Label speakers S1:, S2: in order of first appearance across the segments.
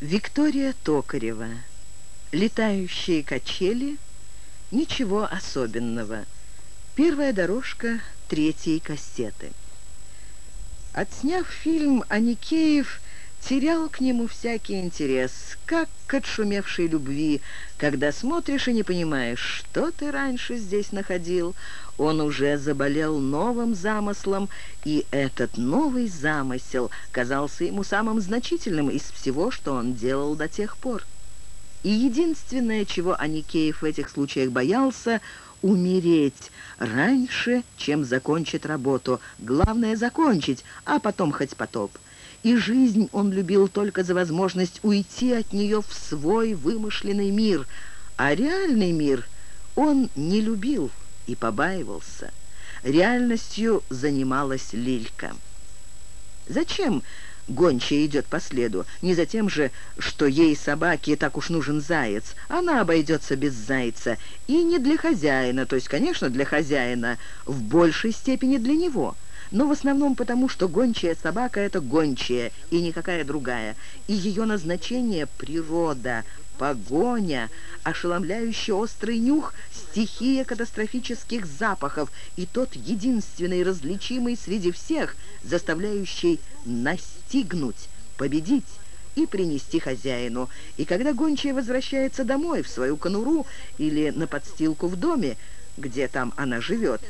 S1: Виктория Токарева. Летающие качели. Ничего особенного. Первая дорожка третьей кассеты. Отсняв фильм, Аникеев терял к нему всякий интерес, как к отшумевшей любви, когда смотришь и не понимаешь, что ты раньше здесь находил. Он уже заболел новым замыслом, и этот новый замысел казался ему самым значительным из всего, что он делал до тех пор. И единственное, чего Аникеев в этих случаях боялся — умереть раньше, чем закончит работу. Главное — закончить, а потом хоть потоп и жизнь он любил только за возможность уйти от нее в свой вымышленный мир, а реальный мир он не любил и побаивался. Реальностью занималась Лилька. Зачем гончая идет по следу? Не за тем же, что ей собаке так уж нужен заяц. Она обойдется без зайца. И не для хозяина, то есть, конечно, для хозяина, в большей степени для него – но в основном потому, что гончая собака — это гончая и никакая другая, и ее назначение — природа, погоня, ошеломляющий острый нюх, стихия катастрофических запахов и тот единственный различимый среди всех, заставляющий настигнуть, победить и принести хозяину. И когда гончая возвращается домой, в свою конуру или на подстилку в доме, где там она живет,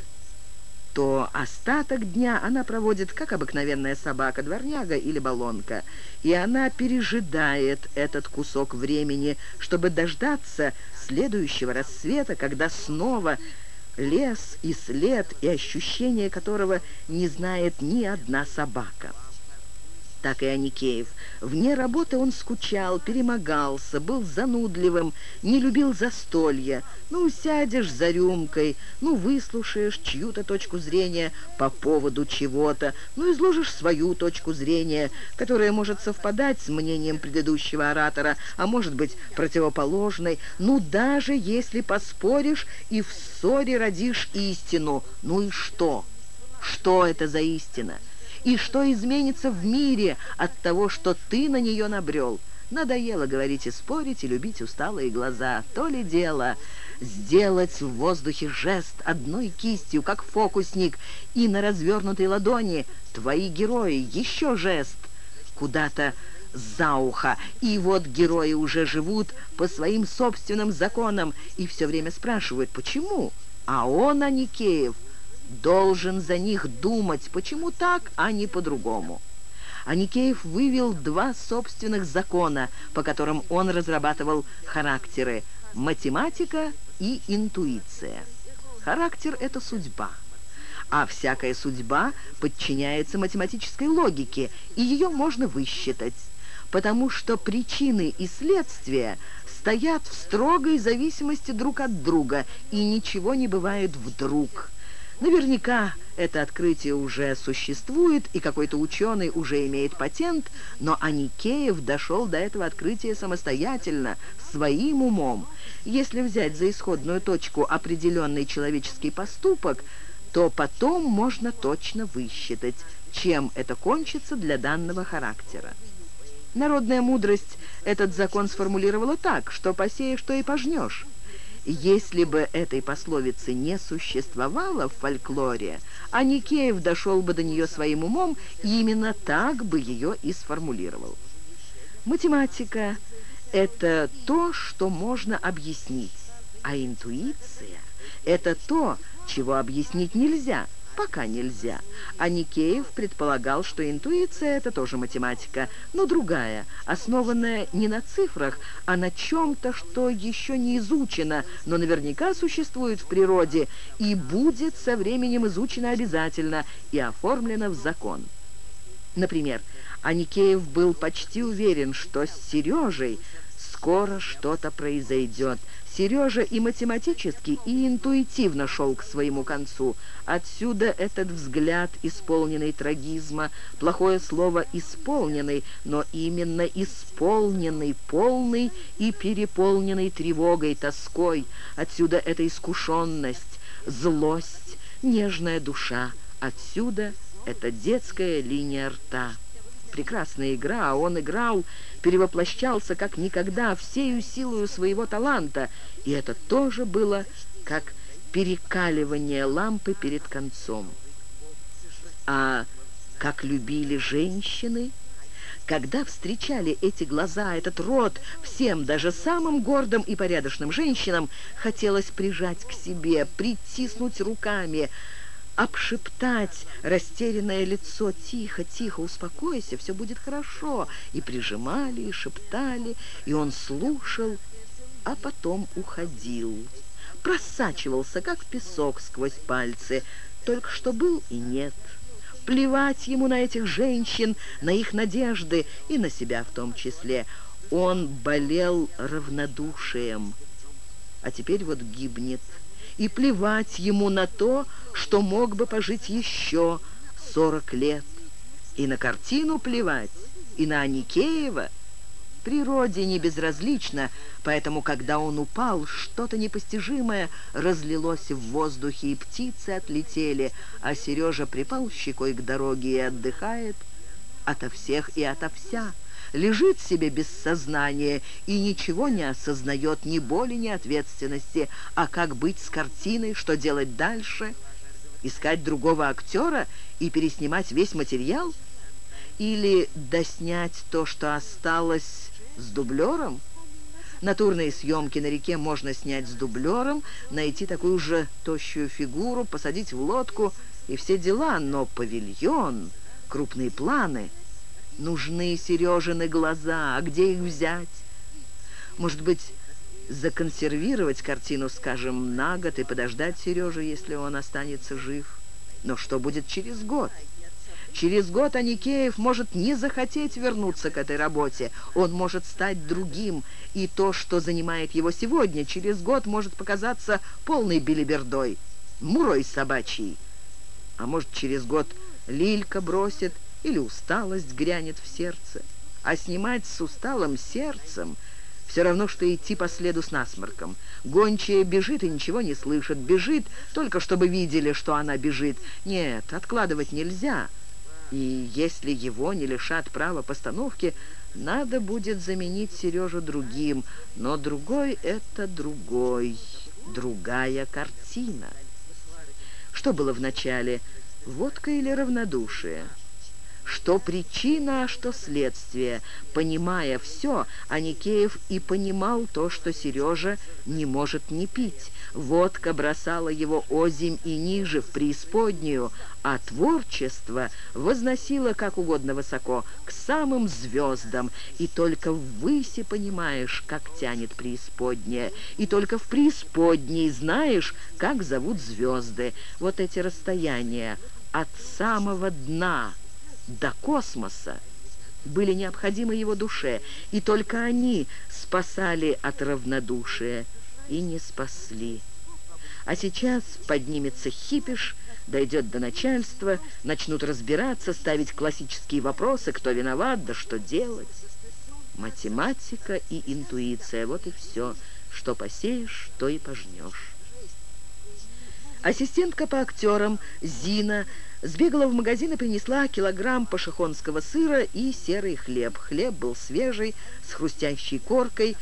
S1: то остаток дня она проводит, как обыкновенная собака, дворняга или баллонка. И она пережидает этот кусок времени, чтобы дождаться следующего рассвета, когда снова лес и след, и ощущение которого не знает ни одна собака так и Аникеев. Вне работы он скучал, перемогался, был занудливым, не любил застолья. Ну, сядешь за рюмкой, ну, выслушаешь чью-то точку зрения по поводу чего-то, ну, изложишь свою точку зрения, которая может совпадать с мнением предыдущего оратора, а может быть противоположной. Ну, даже если поспоришь и в ссоре родишь истину, ну и что? Что это за истина? И что изменится в мире от того, что ты на нее набрел. Надоело говорить и спорить, и любить усталые глаза. То ли дело сделать в воздухе жест одной кистью, как фокусник, и на развернутой ладони твои герои еще жест куда-то за ухо. И вот герои уже живут по своим собственным законам и все время спрашивают, почему? А он, Аникеев, должен за них думать, почему так, а не по-другому. Аникеев вывел два собственных закона, по которым он разрабатывал характеры – математика и интуиция. Характер – это судьба, а всякая судьба подчиняется математической логике, и ее можно высчитать, потому что причины и следствия стоят в строгой зависимости друг от друга, и ничего не бывает вдруг – Наверняка это открытие уже существует, и какой-то ученый уже имеет патент, но Аникеев дошел до этого открытия самостоятельно, своим умом. Если взять за исходную точку определенный человеческий поступок, то потом можно точно высчитать, чем это кончится для данного характера. Народная мудрость этот закон сформулировала так, что посеешь, что и пожнешь. Если бы этой пословицы не существовало в фольклоре, Аникеев дошел бы до нее своим умом именно так бы ее и сформулировал. Математика – это то, что можно объяснить, а интуиция – это то, чего объяснить нельзя – пока нельзя. А Никеев предполагал, что интуиция — это тоже математика, но другая, основанная не на цифрах, а на чем-то, что еще не изучено, но наверняка существует в природе и будет со временем изучено обязательно и оформлено в закон. Например, Аникеев был почти уверен, что с Сережей скоро что-то произойдет. Сережа и математически, и интуитивно шел к своему концу. Отсюда этот взгляд, исполненный трагизма, плохое слово «исполненный», но именно исполненный, полный и переполненный тревогой, тоской. Отсюда эта искушенность, злость, нежная душа. Отсюда эта детская линия рта. Прекрасная игра, а он играл, перевоплощался как никогда всею силою своего таланта, и это тоже было как перекаливание лампы перед концом. А как любили женщины, когда встречали эти глаза, этот рот, всем, даже самым гордым и порядочным женщинам, хотелось прижать к себе, притиснуть руками, обшептать растерянное лицо «Тихо, тихо, успокойся, все будет хорошо». И прижимали, и шептали, и он слушал, а потом уходил. Просачивался, как песок сквозь пальцы, только что был и нет. Плевать ему на этих женщин, на их надежды и на себя в том числе. Он болел равнодушием, а теперь вот гибнет и плевать ему на то, что мог бы пожить еще сорок лет. И на картину плевать, и на Аникеева. Природе не безразлично, поэтому, когда он упал, что-то непостижимое разлилось в воздухе, и птицы отлетели, а Сережа припал щекой к дороге и отдыхает ото всех и ото вся лежит себе без сознания и ничего не осознает, ни боли, ни ответственности. А как быть с картиной, что делать дальше? Искать другого актера и переснимать весь материал? Или доснять то, что осталось с дублером? Натурные съемки на реке можно снять с дублером, найти такую же тощую фигуру, посадить в лодку и все дела, но павильон, крупные планы — Нужны Сережины глаза, а где их взять? Может быть, законсервировать картину, скажем, на год и подождать Сережу, если он останется жив? Но что будет через год? Через год Аникеев может не захотеть вернуться к этой работе. Он может стать другим, и то, что занимает его сегодня, через год может показаться полной билибердой, мурой собачьей. А может, через год Лилька бросит или усталость грянет в сердце. А снимать с усталым сердцем все равно, что идти по следу с насморком. Гончая бежит и ничего не слышит, бежит только чтобы видели, что она бежит. Нет, откладывать нельзя. И если его не лишат права постановки, надо будет заменить Сережу другим. Но другой — это другой, другая картина. Что было в начале, водка или равнодушие? Что причина, а что следствие. Понимая все, Аникеев и понимал то, что Сережа не может не пить. Водка бросала его озимь и ниже, в преисподнюю, а творчество возносило как угодно высоко, к самым звездам. И только в выси понимаешь, как тянет преисподняя, и только в преисподней знаешь, как зовут звезды. Вот эти расстояния от самого дна – до космоса были необходимы его душе, и только они спасали от равнодушия и не спасли. А сейчас поднимется хипиш, дойдет до начальства, начнут разбираться, ставить классические вопросы, кто виноват, да что делать. Математика и интуиция — вот и все. Что посеешь, то и пожнешь. Ассистентка по актерам Зина Сбегала в магазин и принесла килограмм пашихонского сыра и серый хлеб. Хлеб был свежий, с хрустящей коркой,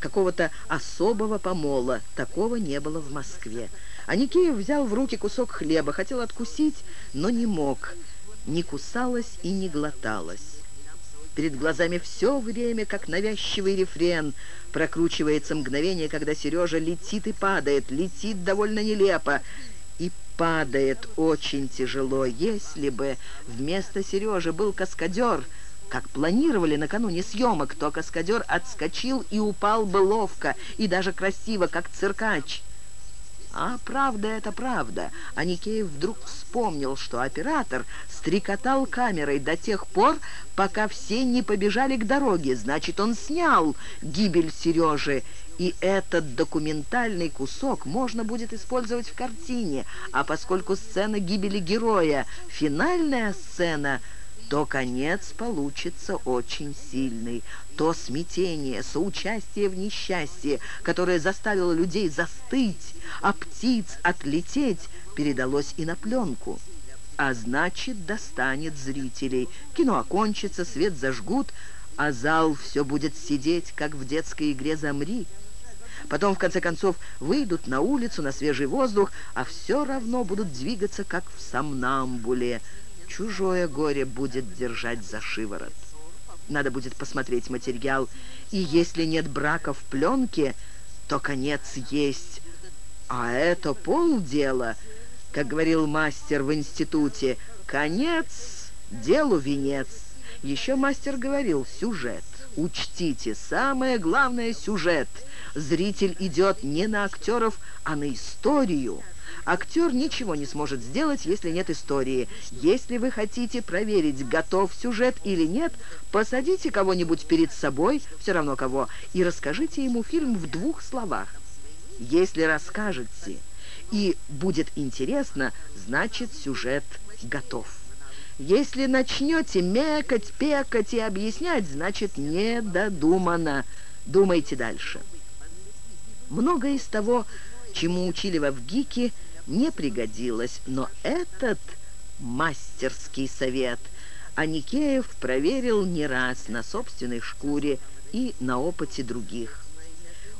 S1: какого-то особого помола. Такого не было в Москве. А Никеев взял в руки кусок хлеба, хотел откусить, но не мог. Не кусалась и не глоталась. Перед глазами все время, как навязчивый рефрен, прокручивается мгновение, когда Сережа летит и падает, летит довольно нелепо и падает очень тяжело. Если бы вместо Сережи был каскадер, как планировали накануне съемок, то каскадер отскочил и упал бы ловко и даже красиво, как циркач. А правда это правда. Аникеев вдруг вспомнил, что оператор стрекотал камерой до тех пор, пока все не побежали к дороге. Значит, он снял гибель Сережи и этот документальный кусок можно будет использовать в картине, а поскольку сцена гибели героя — финальная сцена, то конец получится очень сильный. То смятение, соучастие в несчастье, которое заставило людей застыть, а птиц отлететь, передалось и на пленку. а значит, достанет зрителей. Кино окончится, свет зажгут, а зал все будет сидеть, как в детской игре «Замри». Потом, в конце концов, выйдут на улицу, на свежий воздух, а все равно будут двигаться, как в сомнамбуле. Чужое горе будет держать за шиворот. Надо будет посмотреть материал. И если нет брака в пленке, то конец есть. А это полдела, как говорил мастер в институте. Конец, делу венец. Еще мастер говорил «сюжет». Учтите, самое главное – сюжет. Зритель идет не на актеров, а на историю. Актер ничего не сможет сделать, если нет истории. Если вы хотите проверить, готов сюжет или нет, посадите кого-нибудь перед собой, все равно кого, и расскажите ему фильм в двух словах. Если расскажете и будет интересно, значит сюжет готов. Если начнете мекать, пекать и объяснять, значит, не додумано. Думайте дальше. Многое из того, чему учили во ВГИКе, не пригодилось, но этот мастерский совет Аникеев проверил не раз на собственной шкуре и на опыте других.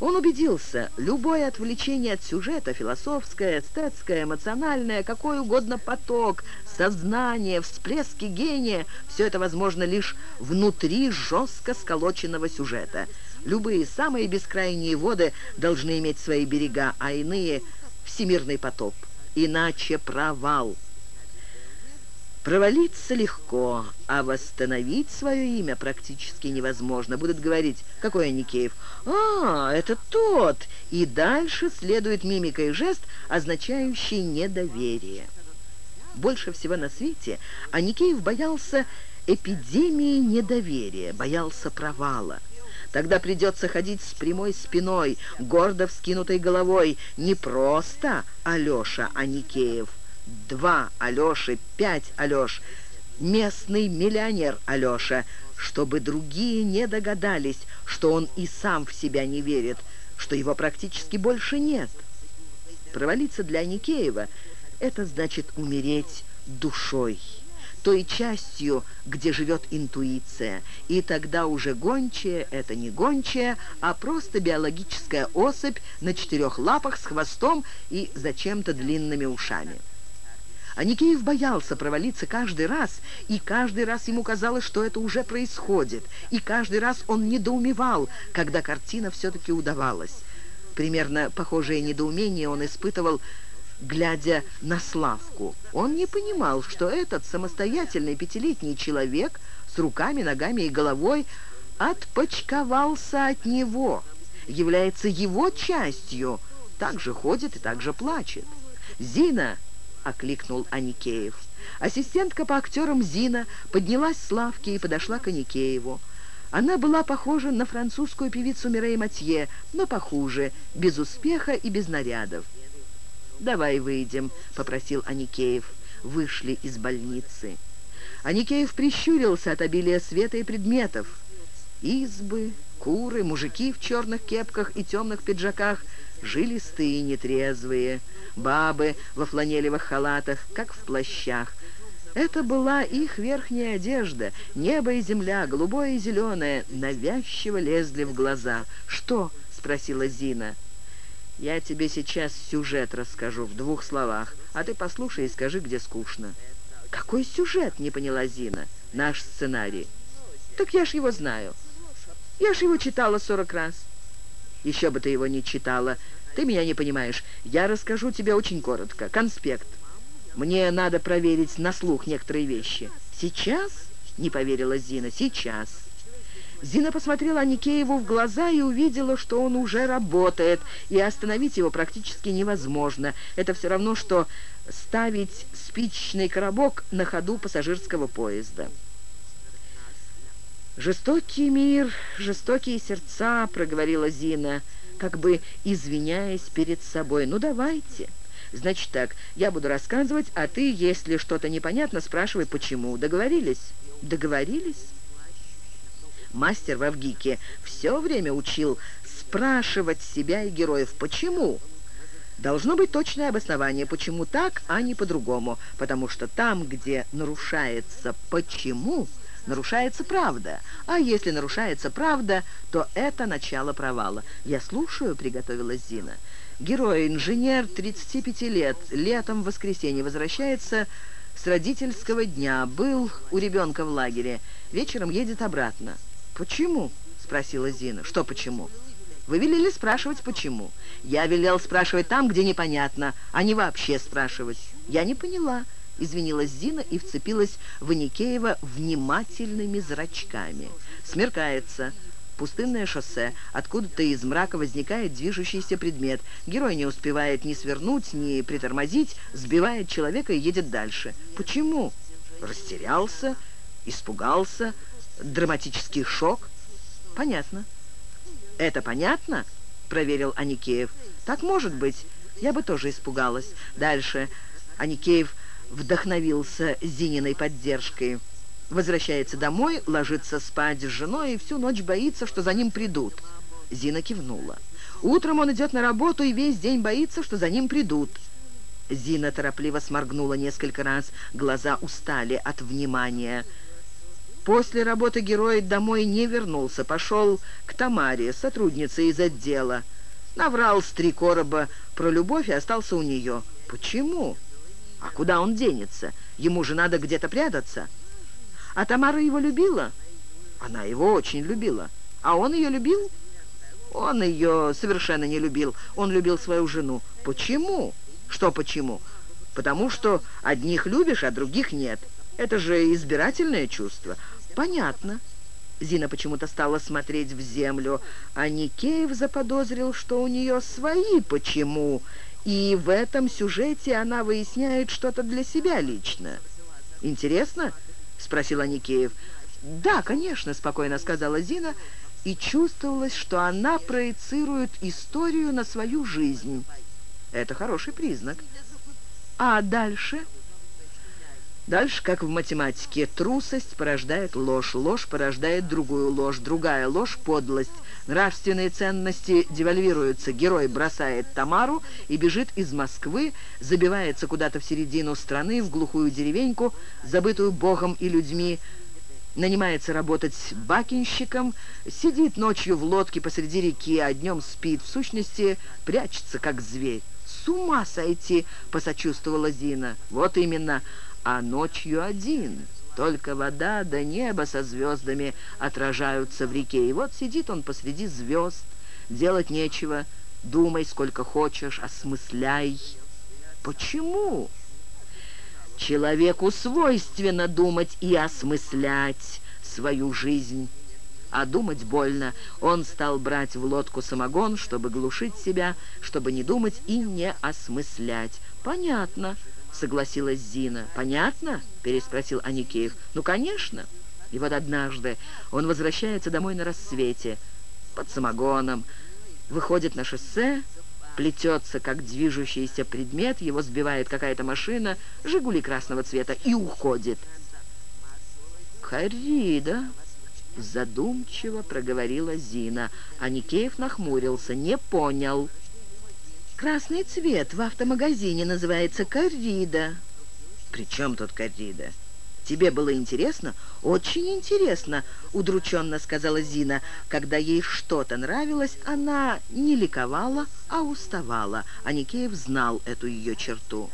S1: Он убедился, любое отвлечение от сюжета, философское, эстетское, эмоциональное, какой угодно поток, сознание, всплески гения, все это возможно лишь внутри жестко сколоченного сюжета. Любые самые бескрайние воды должны иметь свои берега, а иные — всемирный потоп. Иначе провал — Провалиться легко, а восстановить свое имя практически невозможно. Будут говорить, какой Аникеев? А, это тот! И дальше следует мимика и жест, означающий недоверие. Больше всего на свете Аникеев боялся эпидемии недоверия, боялся провала. Тогда придется ходить с прямой спиной, гордо вскинутой головой. Не просто Алеша Аникеев, два Алёши, пять Алёш, местный миллионер Алёша, чтобы другие не догадались, что он и сам в себя не верит, что его практически больше нет. Провалиться для Никеева – это значит умереть душой, той частью, где живет интуиция. И тогда уже гончая – это не гончая, а просто биологическая особь на четырех лапах с хвостом и зачем-то длинными ушами. Аникеев боялся провалиться каждый раз, и каждый раз ему казалось, что это уже происходит, и каждый раз он недоумевал, когда картина все-таки удавалась. Примерно похожее недоумение он испытывал, глядя на Славку. Он не понимал, что этот самостоятельный пятилетний человек с руками, ногами и головой отпочковался от него, является его частью, так же ходит и так же плачет. Зина окликнул Аникеев. Ассистентка по актерам Зина поднялась с лавки и подошла к Аникееву. Она была похожа на французскую певицу Мирей Матье, но похуже, без успеха и без нарядов. «Давай выйдем», — попросил Аникеев. Вышли из больницы. Аникеев прищурился от обилия света и предметов. Избы, куры, мужики в черных кепках и темных пиджаках, жилистые и нетрезвые — бабы во фланелевых халатах, как в плащах. Это была их верхняя одежда. Небо и земля, голубое и зеленое, навязчиво лезли в глаза. «Что?» — спросила Зина. «Я тебе сейчас сюжет расскажу в двух словах, а ты послушай и скажи, где скучно». «Какой сюжет?» — не поняла Зина. «Наш сценарий». «Так я ж его знаю. Я ж его читала сорок раз». «Еще бы ты его не читала», ты меня не понимаешь. Я расскажу тебе очень коротко. Конспект. Мне надо проверить на слух некоторые вещи. Сейчас? Не поверила Зина. Сейчас. Зина посмотрела Аникееву в глаза и увидела, что он уже работает, и остановить его практически невозможно. Это все равно, что ставить спичечный коробок на ходу пассажирского поезда. «Жестокий мир, жестокие сердца», — проговорила Зина, — как бы извиняясь перед собой. «Ну, давайте». «Значит так, я буду рассказывать, а ты, если что-то непонятно, спрашивай, почему. Договорились?» «Договорились?» Мастер в Авгике все время учил спрашивать себя и героев «почему?». Должно быть точное обоснование, почему так, а не по-другому. Потому что там, где нарушается «почему», нарушается правда. А если нарушается правда, то это начало провала. «Я слушаю», — приготовилась Зина. Герой, инженер, 35 лет, летом в воскресенье возвращается с родительского дня. Был у ребенка в лагере. Вечером едет обратно. «Почему?» — спросила Зина. «Что почему?» Вы велели спрашивать, почему. Я велел спрашивать там, где непонятно, а не вообще спрашивать. Я не поняла, извинилась Зина и вцепилась в Аникеева внимательными зрачками. Смеркается. Пустынное шоссе. Откуда-то из мрака возникает движущийся предмет. Герой не успевает ни свернуть, ни притормозить, сбивает человека и едет дальше. Почему? Растерялся, испугался, драматический шок. Понятно. «Это понятно?» — проверил Аникеев. «Так может быть. Я бы тоже испугалась». Дальше Аникеев вдохновился Зининой поддержкой. Возвращается домой, ложится спать с женой и всю ночь боится, что за ним придут. Зина кивнула. Утром он идет на работу и весь день боится, что за ним придут. Зина торопливо сморгнула несколько раз. Глаза устали от внимания. После работы герой домой не вернулся, пошел к Тамаре, сотруднице из отдела. Наврал с три короба про любовь и остался у нее. Почему? А куда он денется? Ему же надо где-то прятаться. А Тамара его любила? Она его очень любила. А он ее любил? Он ее совершенно не любил. Он любил свою жену. Почему? Что почему? Потому что одних любишь, а других нет. Это же избирательное чувство. «Понятно». Зина почему-то стала смотреть в землю, а Никеев заподозрил, что у нее свои «почему», и в этом сюжете она выясняет что-то для себя лично. «Интересно?» — спросил Аникеев. «Да, конечно», — спокойно сказала Зина, и чувствовалось, что она проецирует историю на свою жизнь. Это хороший признак. «А дальше?» Дальше, как в математике, трусость порождает ложь, ложь порождает другую ложь, другая ложь – подлость. Нравственные ценности девальвируются. Герой бросает Тамару и бежит из Москвы, забивается куда-то в середину страны, в глухую деревеньку, забытую Богом и людьми, нанимается работать бакинщиком, сидит ночью в лодке посреди реки, а днем спит, в сущности, прячется, как зверь. «С ума сойти!» — посочувствовала Зина. «Вот именно!» А ночью один. Только вода да небо со звездами отражаются в реке. И вот сидит он посреди звезд, делать нечего, думай сколько хочешь, осмысляй. Почему? Человеку свойственно думать и осмыслять свою жизнь. А думать больно. Он стал брать в лодку самогон, чтобы глушить себя, чтобы не думать и не осмыслять. Понятно согласилась Зина. «Понятно?» — переспросил Аникеев. «Ну, конечно». И вот однажды он возвращается домой на рассвете, под самогоном, выходит на шоссе, плетется, как движущийся предмет, его сбивает какая-то машина, «Жигули» красного цвета, и уходит. «Коррида», — задумчиво проговорила Зина. Аникеев нахмурился, не понял. Красный цвет в автомагазине называется коррида. При чем тут коррида? Тебе было интересно? Очень интересно, удрученно сказала Зина. Когда ей что-то нравилось, она не ликовала, а уставала. А Никеев знал эту ее черту.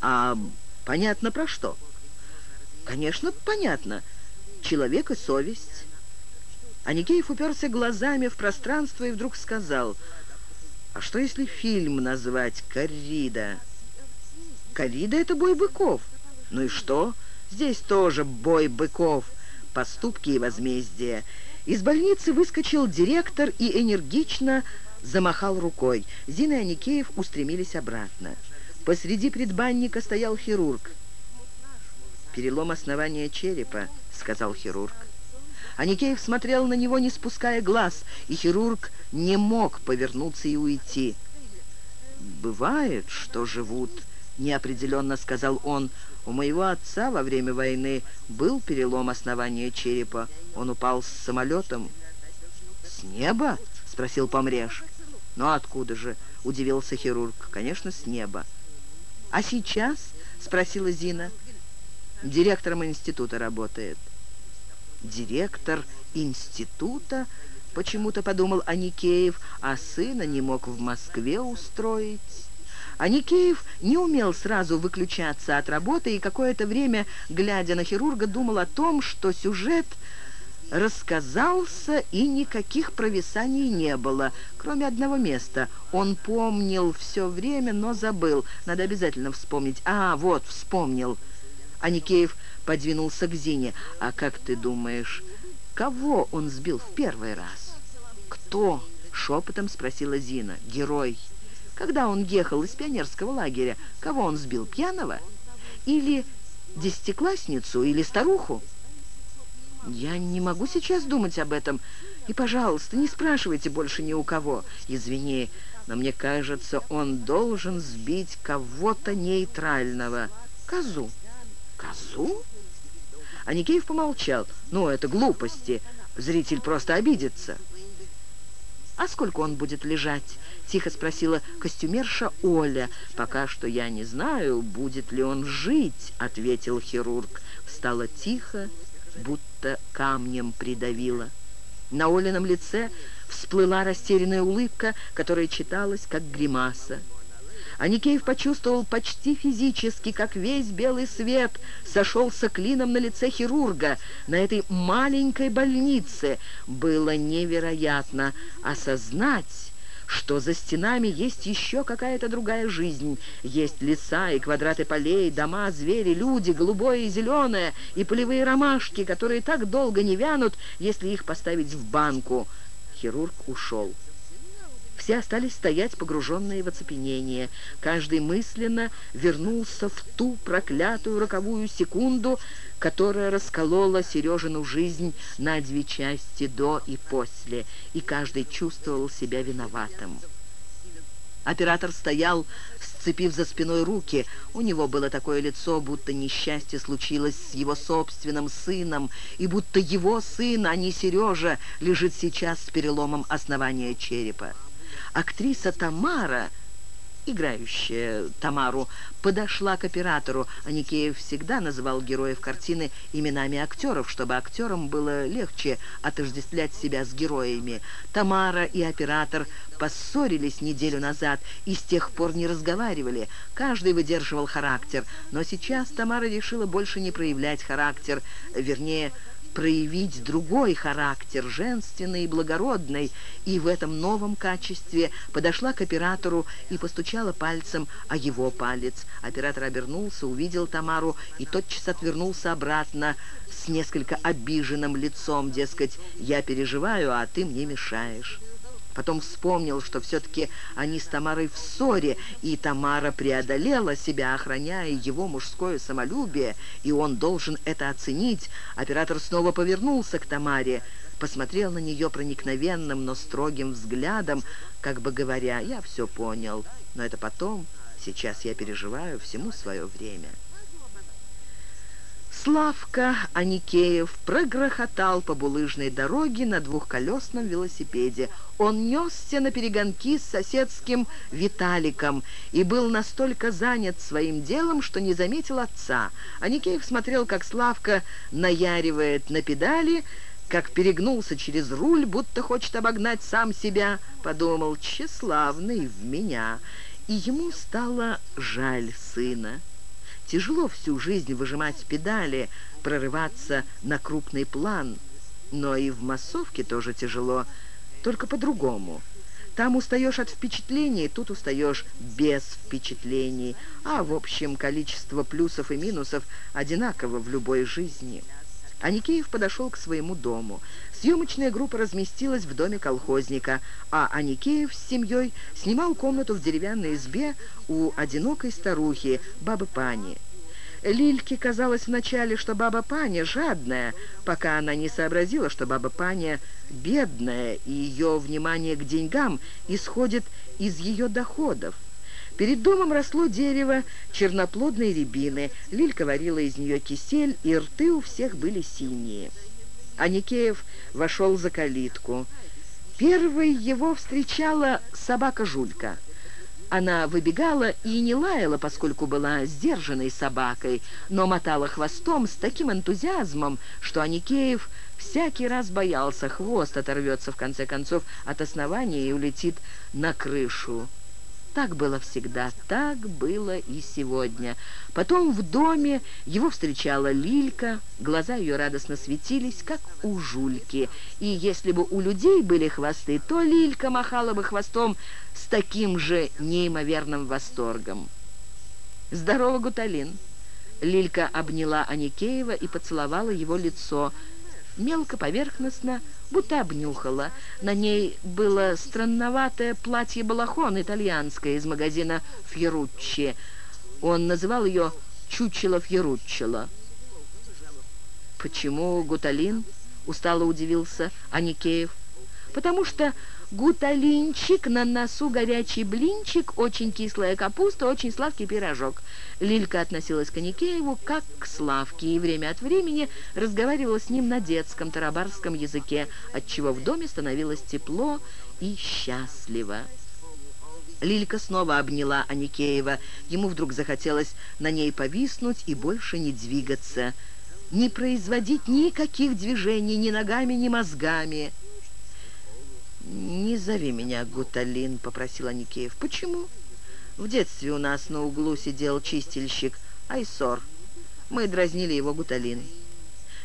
S1: А понятно про что? Конечно, понятно. Человек и совесть. Аникеев уперся глазами в пространство и вдруг сказал... А что, если фильм назвать «Коррида»? «Коррида» — это бой быков. Ну и что? Здесь тоже бой быков, поступки и возмездия. Из больницы выскочил директор и энергично замахал рукой. Зина и Аникеев устремились обратно. Посреди предбанника стоял хирург. «Перелом основания черепа», — сказал хирург. Аникеев смотрел на него, не спуская глаз, и хирург не мог повернуться и уйти. «Бывает, что живут», — неопределенно сказал он. «У моего отца во время войны был перелом основания черепа. Он упал с самолетом». «С неба?» — спросил Помреж. «Ну откуда же?» — удивился хирург. «Конечно, с неба». «А сейчас?» — спросила Зина. «Директором института работает». «Директор института?» — почему-то подумал Аникеев, а сына не мог в Москве устроить. Аникеев не умел сразу выключаться от работы и какое-то время, глядя на хирурга, думал о том, что сюжет рассказался и никаких провисаний не было, кроме одного места. Он помнил все время, но забыл. Надо обязательно вспомнить. А, вот, вспомнил. Аникеев подвинулся к Зине. «А как ты думаешь, кого он сбил в первый раз?» «Кто?» — шепотом спросила Зина. «Герой». Когда он ехал из пионерского лагеря, кого он сбил, пьяного? Или десятиклассницу, или старуху? Я не могу сейчас думать об этом. И, пожалуйста, не спрашивайте больше ни у кого. Извини, но мне кажется, он должен сбить кого-то нейтрального. Козу. Козу? Аникеев помолчал. Ну, это глупости. Зритель просто обидится. «А сколько он будет лежать?» — тихо спросила костюмерша Оля. «Пока что я не знаю, будет ли он жить», — ответил хирург. Стало тихо, будто камнем придавило. На Олином лице всплыла растерянная улыбка, которая читалась как гримаса. Аникеев почувствовал почти физически, как весь белый свет сошелся клином на лице хирурга. На этой маленькой больнице было невероятно осознать, что за стенами есть еще какая-то другая жизнь. Есть леса и квадраты полей, дома, звери, люди, голубое и зеленое, и полевые ромашки, которые так долго не вянут, если их поставить в банку. Хирург ушел. Все остались стоять, погруженные в оцепенение. Каждый мысленно вернулся в ту проклятую роковую секунду, которая расколола Сережину жизнь на две части до и после, и каждый чувствовал себя виноватым. Оператор стоял, сцепив за спиной руки. У него было такое лицо, будто несчастье случилось с его собственным сыном, и будто его сын, а не Сережа, лежит сейчас с переломом основания черепа. Актриса Тамара, играющая Тамару, подошла к оператору. Аникеев всегда называл героев картины именами актеров, чтобы актерам было легче отождествлять себя с героями. Тамара и оператор поссорились неделю назад и с тех пор не разговаривали. Каждый выдерживал характер, но сейчас Тамара решила больше не проявлять характер, вернее, проявить другой характер, женственный и благородный, и в этом новом качестве подошла к оператору и постучала пальцем о его палец. Оператор обернулся, увидел Тамару и тотчас отвернулся обратно с несколько обиженным лицом, дескать, «Я переживаю, а ты мне мешаешь». Потом вспомнил, что все-таки они с Тамарой в ссоре, и Тамара преодолела себя, охраняя его мужское самолюбие, и он должен это оценить. Оператор снова повернулся к Тамаре, посмотрел на нее проникновенным, но строгим взглядом, как бы говоря, «Я все понял, но это потом, сейчас я переживаю всему свое время». Славка Аникеев прогрохотал по булыжной дороге на двухколесном велосипеде. Он несся на перегонки с соседским Виталиком и был настолько занят своим делом, что не заметил отца. Аникеев смотрел, как Славка наяривает на педали, как перегнулся через руль, будто хочет обогнать сам себя. Подумал, тщеславный в меня. И ему стало жаль сына. Тяжело всю жизнь выжимать педали, прорываться на крупный план. Но и в массовке тоже тяжело, только по-другому. Там устаешь от впечатлений, тут устаешь без впечатлений. А, в общем, количество плюсов и минусов одинаково в любой жизни. Аникеев подошел к своему дому. Съемочная группа разместилась в доме колхозника, а Аникеев с семьей снимал комнату в деревянной избе у одинокой старухи, бабы Пани. Лильке казалось вначале, что баба Паня жадная, пока она не сообразила, что баба Паня бедная, и ее внимание к деньгам исходит из ее доходов. Перед домом росло дерево черноплодной рябины. Лилька варила из нее кисель, и рты у всех были синие. Аникеев вошел за калитку. Первой его встречала собака Жулька. Она выбегала и не лаяла, поскольку была сдержанной собакой, но мотала хвостом с таким энтузиазмом, что Аникеев всякий раз боялся, хвост оторвется в конце концов от основания и улетит на крышу. Так было всегда, так было и сегодня. Потом в доме его встречала Лилька, глаза ее радостно светились, как у Жульки. И если бы у людей были хвосты, то Лилька махала бы хвостом с таким же неимоверным восторгом. «Здорово, Гуталин!» Лилька обняла Аникеева и поцеловала его лицо – мелко, поверхностно, будто обнюхала. На ней было странноватое платье-балахон итальянское из магазина «Фьеруччи». Он называл ее «Чучело Фьеруччело». «Почему Гуталин?» — устало удивился Аникеев. «Потому что гуталинчик, на носу горячий блинчик, очень кислая капуста, очень сладкий пирожок. Лилька относилась к Аникееву как к Славке и время от времени разговаривала с ним на детском тарабарском языке, отчего в доме становилось тепло и счастливо. Лилька снова обняла Аникеева. Ему вдруг захотелось на ней повиснуть и больше не двигаться, не производить никаких движений ни ногами, ни мозгами. «Не зови меня Гуталин», — попросил Аникеев. «Почему?» «В детстве у нас на углу сидел чистильщик Айсор. Мы дразнили его Гуталин».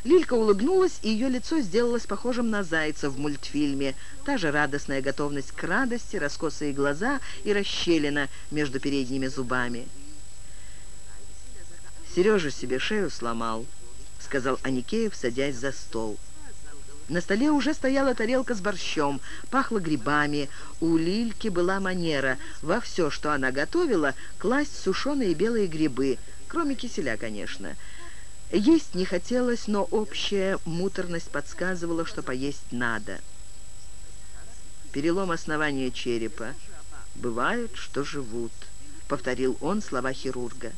S1: Лилька улыбнулась, и ее лицо сделалось похожим на зайца в мультфильме. Та же радостная готовность к радости, раскосые глаза и расщелина между передними зубами. «Сережа себе шею сломал», — сказал Аникеев, садясь за стол. На столе уже стояла тарелка с борщом, пахло грибами. У Лильки была манера во все, что она готовила, класть сушеные белые грибы, кроме киселя, конечно. Есть не хотелось, но общая муторность подсказывала, что поесть надо. Перелом основания черепа. «Бывает, что живут», — повторил он слова хирурга.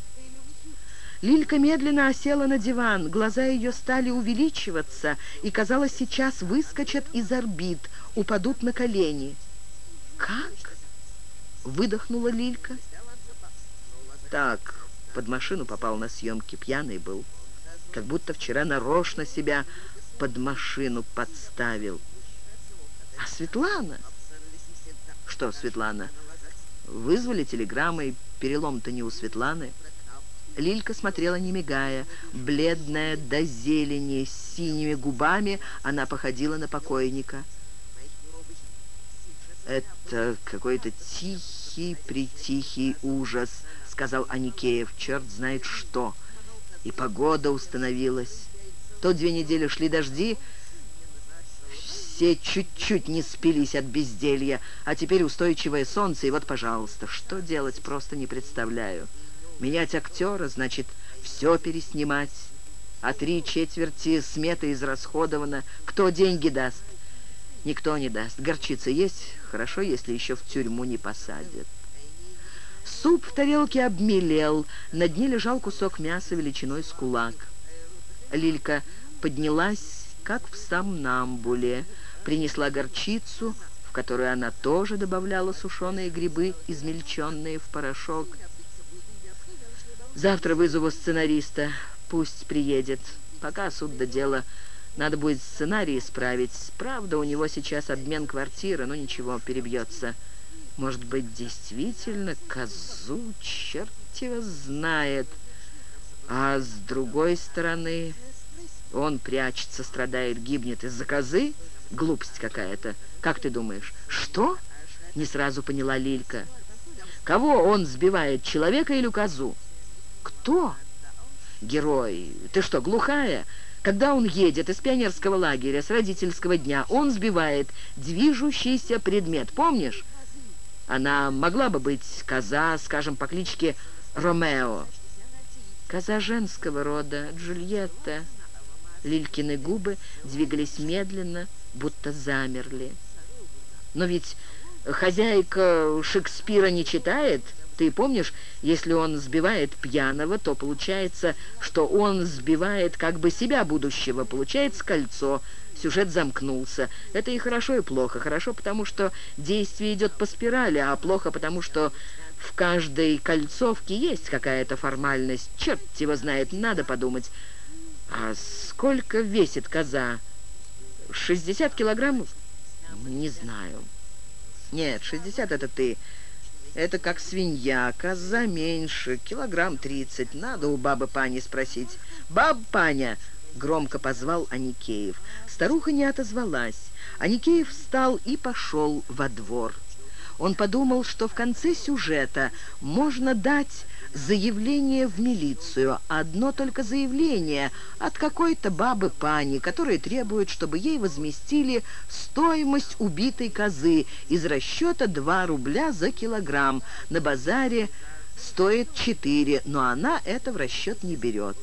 S1: Лилька медленно осела на диван, глаза ее стали увеличиваться и, казалось, сейчас выскочат из орбит, упадут на колени. «Как?» — выдохнула Лилька. «Так, под машину попал на съемки, пьяный был, как будто вчера нарочно себя под машину подставил». «А Светлана?» «Что Светлана?» «Вызвали телеграммой, перелом-то не у Светланы». Лилька смотрела не мигая. Бледная до зелени, с синими губами, она походила на покойника. «Это какой-то тихий-притихий ужас», — сказал Аникеев. «Черт знает что». И погода установилась. То две недели шли дожди, все чуть-чуть не спились от безделья, а теперь устойчивое солнце, и вот, пожалуйста, что делать, просто не представляю». Менять актера, значит, все переснимать. А три четверти сметы израсходовано. Кто деньги даст? Никто не даст. Горчица есть? Хорошо, если еще в тюрьму не посадят. Суп в тарелке обмелел. На дне лежал кусок мяса величиной с кулак. Лилька поднялась, как в самнамбуле. Принесла горчицу, в которую она тоже добавляла сушеные грибы, измельченные в порошок. Завтра вызову сценариста, пусть приедет. Пока суд до дела, надо будет сценарий исправить. Правда, у него сейчас обмен квартиры, но ничего, перебьется. Может быть, действительно козу, черт его знает. А с другой стороны, он прячется, страдает, гибнет из-за козы? Глупость какая-то. Как ты думаешь? Что? Не сразу поняла Лилька. Кого он сбивает, человека или козу? «Кто?» «Герой. Ты что, глухая?» Когда он едет из пионерского лагеря с родительского дня, он сбивает движущийся предмет. Помнишь? Она могла бы быть коза, скажем, по кличке Ромео. Коза женского рода, Джульетта. Лилькины губы двигались медленно, будто замерли. Но ведь хозяйка Шекспира не читает, Ты помнишь, если он сбивает пьяного, то получается, что он сбивает как бы себя будущего. Получается кольцо. Сюжет замкнулся. Это и хорошо, и плохо. Хорошо, потому что действие идет по спирали, а плохо, потому что в каждой кольцовке есть какая-то формальность. Черт его знает, надо подумать. А сколько весит коза? 60 килограммов? Не знаю. Нет, 60 это ты. Это как свинья, коза меньше, килограмм тридцать. Надо у бабы Пани спросить. «Баб Паня!» — громко позвал Аникеев. Старуха не отозвалась. Аникеев встал и пошел во двор. Он подумал, что в конце сюжета можно дать заявление в милицию. Одно только заявление от какой-то бабы Пани, которая требует, чтобы ей возместили стоимость убитой козы из расчета 2 рубля за килограмм. На базаре стоит 4, но она это в расчет не берет.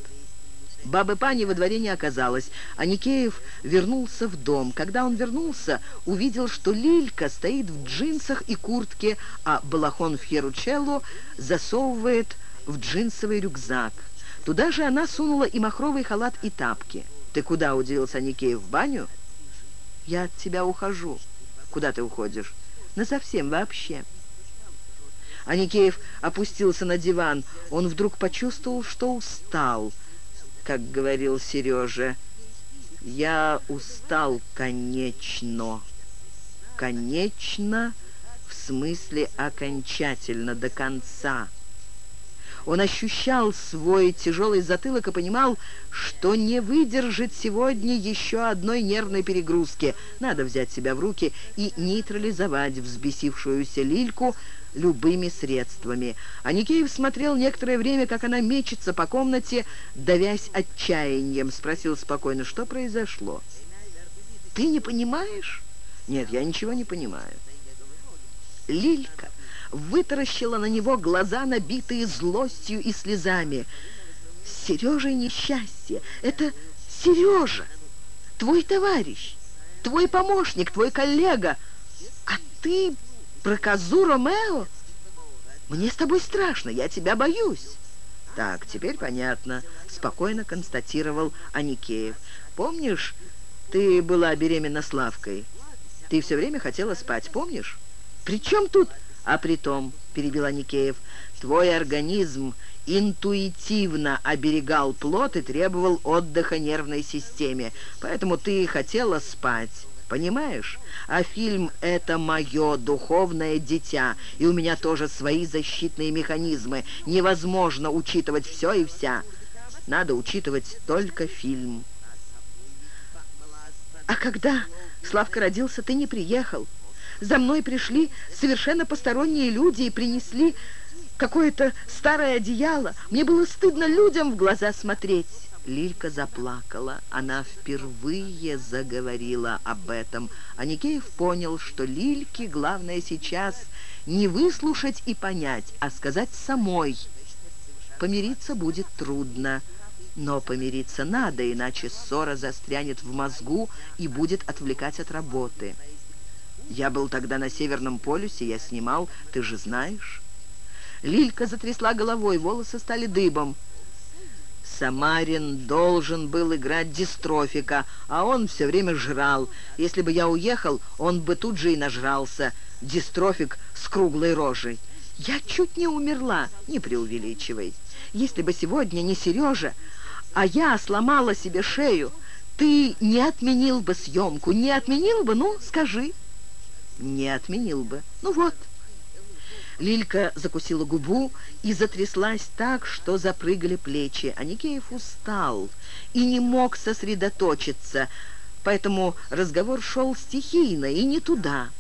S1: Бабы Пани во дворе не оказалось, а Никеев вернулся в дом. Когда он вернулся, увидел, что Лилька стоит в джинсах и куртке, а балахон Фьеручелло засовывает в джинсовый рюкзак. Туда же она сунула и махровый халат, и тапки. «Ты куда?» — удивился Никеев. «В баню?» «Я от тебя ухожу». «Куда ты уходишь?» «Насовсем, вообще». Аникеев опустился на диван. Он вдруг почувствовал, что устал — как говорил Сережа. «Я устал, конечно. Конечно, в смысле окончательно, до конца». Он ощущал свой тяжелый затылок и понимал, что не выдержит сегодня еще одной нервной перегрузки. Надо взять себя в руки и нейтрализовать взбесившуюся лильку, любыми средствами. А Никеев смотрел некоторое время, как она мечется по комнате, давясь отчаянием. Спросил спокойно, что произошло. «Ты не понимаешь?» «Нет, я ничего не понимаю». Лилька вытаращила на него глаза, набитые злостью и слезами. «Сережа несчастье! Это Сережа! Твой товарищ, твой помощник, твой коллега! А ты про козу Ромео? Мне с тобой страшно, я тебя боюсь». «Так, теперь понятно», — спокойно констатировал Аникеев. «Помнишь, ты была беременна Славкой? Ты все время хотела спать, помнишь?» «При чем тут?» «А при том», — перебил Аникеев, — «твой организм интуитивно оберегал плод и требовал отдыха нервной системе, поэтому ты хотела спать». Понимаешь? А фильм — это мое духовное дитя, и у меня тоже свои защитные механизмы. Невозможно учитывать все и вся. Надо учитывать только фильм. А когда Славка родился, ты не приехал. За мной пришли совершенно посторонние люди и принесли какое-то старое одеяло. Мне было стыдно людям в глаза смотреть. Лилька заплакала. Она впервые заговорила об этом. А Никеев понял, что Лильке главное сейчас не выслушать и понять, а сказать самой. Помириться будет трудно, но помириться надо, иначе ссора застрянет в мозгу и будет отвлекать от работы. Я был тогда на Северном полюсе, я снимал, ты же знаешь. Лилька затрясла головой, волосы стали дыбом. Самарин должен был играть дистрофика, а он все время жрал. Если бы я уехал, он бы тут же и нажрался. Дистрофик с круглой рожей. Я чуть не умерла, не преувеличивай. Если бы сегодня не Сережа, а я сломала себе шею, ты не отменил бы съемку, не отменил бы, ну, скажи. Не отменил бы. Ну вот. Лилька закусила губу и затряслась так, что запрыгали плечи. А Никеев устал и не мог сосредоточиться, поэтому разговор шел стихийно и не туда.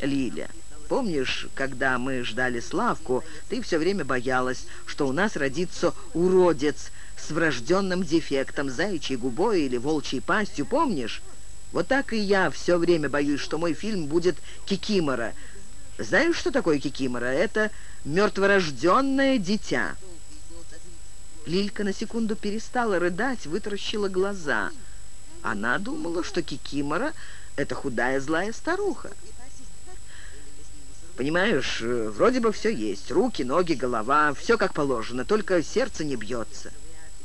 S1: «Лиля, помнишь, когда мы ждали Славку, ты все время боялась, что у нас родится уродец с врожденным дефектом, заячьей губой или волчьей пастью, помнишь?» Вот так и я все время боюсь, что мой фильм будет кикимора. Знаешь, что такое кикимора? Это мертворожденное дитя». Лилька на секунду перестала рыдать, вытаращила глаза. Она думала, что кикимора — это худая злая старуха. Понимаешь, э, вроде бы все есть. Руки, ноги, голова, все как положено, только сердце не бьется.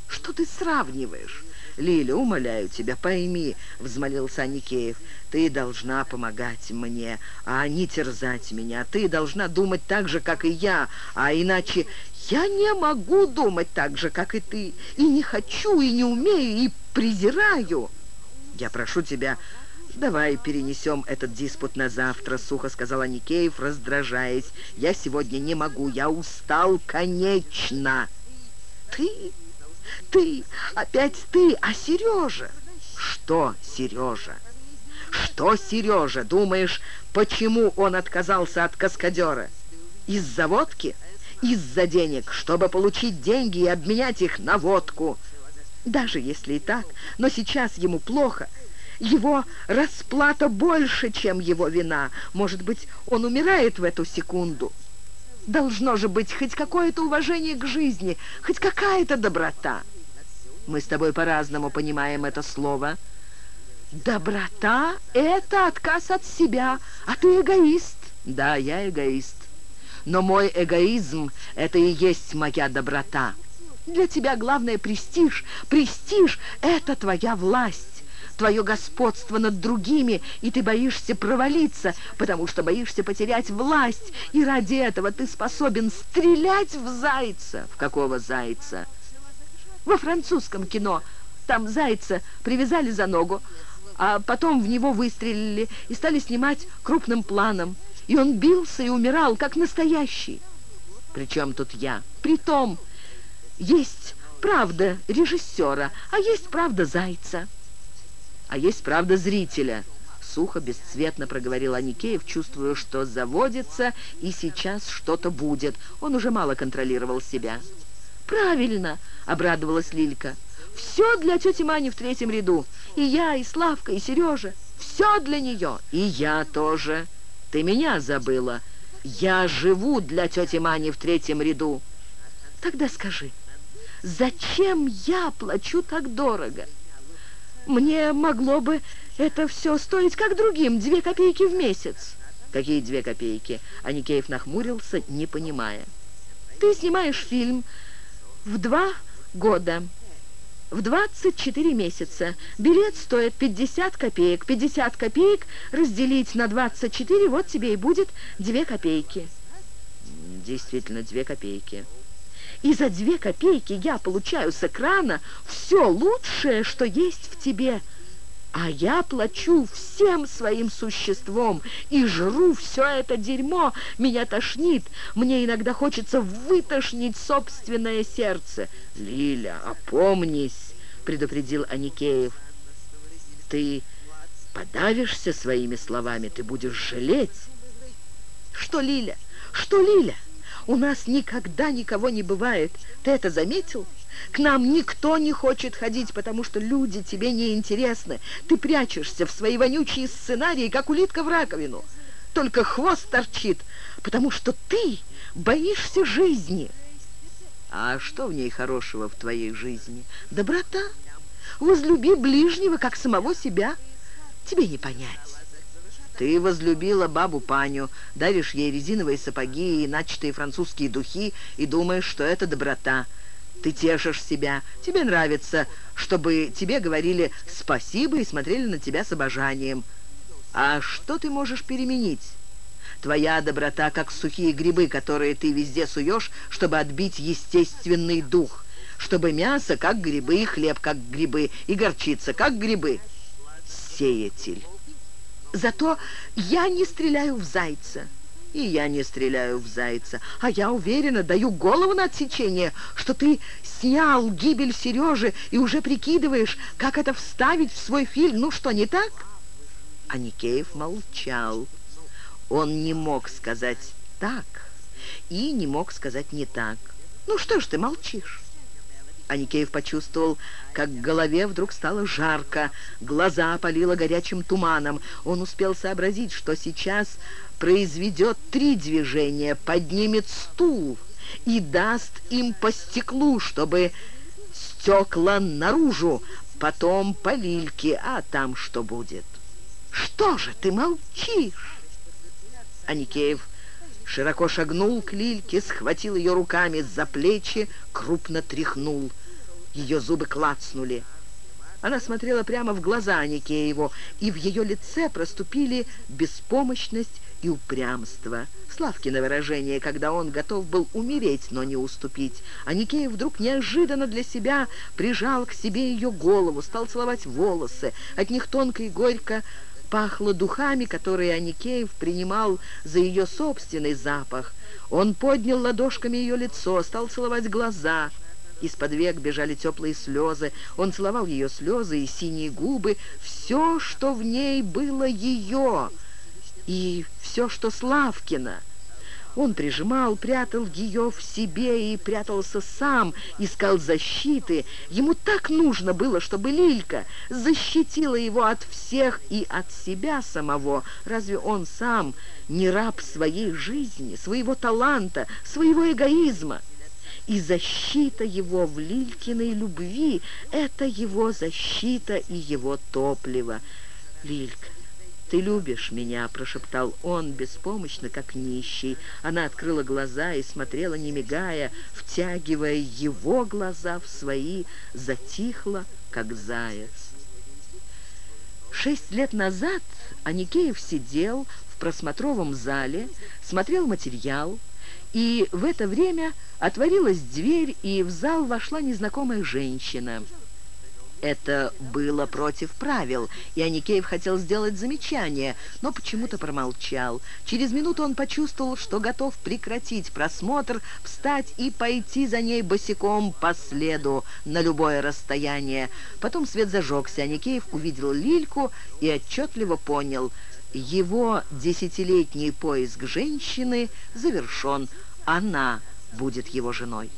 S1: Что ты сравниваешь? «Лиля, умоляю тебя, пойми», — взмолился Аникеев, «ты должна помогать мне, а не терзать меня. Ты должна думать так же, как и я, а иначе я не могу думать так же, как и ты, и не хочу, и не умею, и презираю. Я прошу тебя, давай перенесем этот диспут на завтра, сухо сказал Аникеев, раздражаясь. Я сегодня не могу, я устал конечно. Ты ты, опять ты, а Сережа? Что Сережа? Что Сережа? Думаешь, почему он отказался от каскадера? Из-за водки? Из-за денег, чтобы получить деньги и обменять их на водку. Даже если и так, но сейчас ему плохо. Его расплата больше, чем его вина. Может быть, он умирает в эту секунду. Должно же быть хоть какое-то уважение к жизни, хоть какая-то доброта. Мы с тобой по-разному понимаем это слово. Доброта — это отказ от себя, а ты эгоист. Да, я эгоист. Но мой эгоизм — это и есть моя доброта. Для тебя главное престиж. Престиж — это твоя власть твое господство над другими, и ты боишься провалиться, потому что боишься потерять власть, и ради этого ты способен стрелять в зайца. В какого зайца? Во французском кино. Там зайца привязали за ногу, а потом в него выстрелили и стали снимать крупным планом. И он бился и умирал, как настоящий. Причем тут я? Притом, есть правда режиссера, а есть правда зайца а есть правда зрителя». Сухо, бесцветно проговорил Аникеев, чувствуя, что заводится, и сейчас что-то будет. Он уже мало контролировал себя. «Правильно!» — обрадовалась Лилька. «Все для тети Мани в третьем ряду. И я, и Славка, и Сережа. Все для нее. И я тоже. Ты меня забыла. Я живу для тети Мани в третьем ряду. Тогда скажи, зачем я плачу так дорого?» Мне могло бы это все стоить, как другим, две копейки в месяц. Какие две копейки? Аникеев нахмурился, не понимая. Ты снимаешь фильм в два года, в 24 месяца. Билет стоит 50 копеек. 50 копеек разделить на 24, вот тебе и будет две копейки. Действительно, две копейки. И за две копейки я получаю с экрана все лучшее, что есть в тебе. А я плачу всем своим существом и жру все это дерьмо. Меня тошнит. Мне иногда хочется вытошнить собственное сердце. «Лиля, опомнись!» — предупредил Аникеев. «Ты подавишься своими словами, ты будешь жалеть». «Что, Лиля? Что, Лиля?» У нас никогда никого не бывает. Ты это заметил? К нам никто не хочет ходить, потому что люди тебе не интересны. Ты прячешься в свои вонючие сценарии, как улитка в раковину. Только хвост торчит, потому что ты боишься жизни. А что в ней хорошего в твоей жизни? Доброта. Возлюби ближнего, как самого себя. Тебе не понять. Ты возлюбила бабу Паню, даришь ей резиновые сапоги и начатые французские духи и думаешь, что это доброта. Ты тешишь себя, тебе нравится, чтобы тебе говорили «спасибо» и смотрели на тебя с обожанием. А что ты можешь переменить? Твоя доброта, как сухие грибы, которые ты везде суешь, чтобы отбить естественный дух, чтобы мясо, как грибы, и хлеб, как грибы, и горчица, как грибы. Сеятель. Зато я не стреляю в зайца. И я не стреляю в зайца. А я уверена, даю голову на отсечение, что ты снял гибель Сережи и уже прикидываешь, как это вставить в свой фильм. Ну что, не так? А Никеев молчал. Он не мог сказать «так» и не мог сказать «не так». Ну что ж ты молчишь? Аникеев почувствовал, как в голове вдруг стало жарко, глаза опалило горячим туманом. Он успел сообразить, что сейчас произведет три движения, поднимет стул и даст им по стеклу, чтобы стекла наружу, потом по лильке, а там что будет. «Что же ты молчишь?» Аникеев Широко шагнул к Лильке, схватил ее руками за плечи, крупно тряхнул. Ее зубы клацнули. Она смотрела прямо в глаза Аникееву, и в ее лице проступили беспомощность и упрямство. Славкино выражение, когда он готов был умереть, но не уступить. Аникеев вдруг неожиданно для себя прижал к себе ее голову, стал целовать волосы. От них тонко и горько пахло духами, которые Аникеев принимал за ее собственный запах. Он поднял ладошками ее лицо, стал целовать глаза. Из-под век бежали теплые слезы. Он целовал ее слезы и синие губы. Все, что в ней было ее, и все, что Славкина. Он прижимал, прятал ее в себе и прятался сам, искал защиты. Ему так нужно было, чтобы Лилька защитила его от всех и от себя самого. Разве он сам не раб своей жизни, своего таланта, своего эгоизма? И защита его в Лилькиной любви — это его защита и его топливо. Лилька, «Ты любишь меня», — прошептал он, беспомощно, как нищий. Она открыла глаза и смотрела, не мигая, втягивая его глаза в свои, затихла, как заяц. Шесть лет назад Аникеев сидел в просмотровом зале, смотрел материал, и в это время отворилась дверь, и в зал вошла незнакомая женщина — это было против правил, и Аникеев хотел сделать замечание, но почему-то промолчал. Через минуту он почувствовал, что готов прекратить просмотр, встать и пойти за ней босиком по следу на любое расстояние. Потом свет зажегся, Аникеев увидел Лильку и отчетливо понял, его десятилетний поиск женщины завершен, она будет его женой.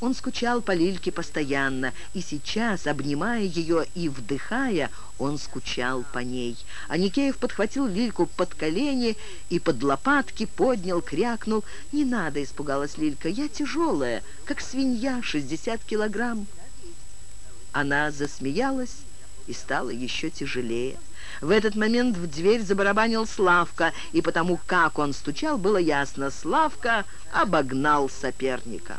S1: Он скучал по Лильке постоянно, и сейчас, обнимая ее и вдыхая, он скучал по ней. Аникеев подхватил Лильку под колени и под лопатки поднял, крякнул. «Не надо», — испугалась Лилька, — «я тяжелая, как свинья, 60 килограмм». Она засмеялась и стала еще тяжелее. В этот момент в дверь забарабанил Славка, и потому, как он стучал, было ясно, Славка обогнал соперника.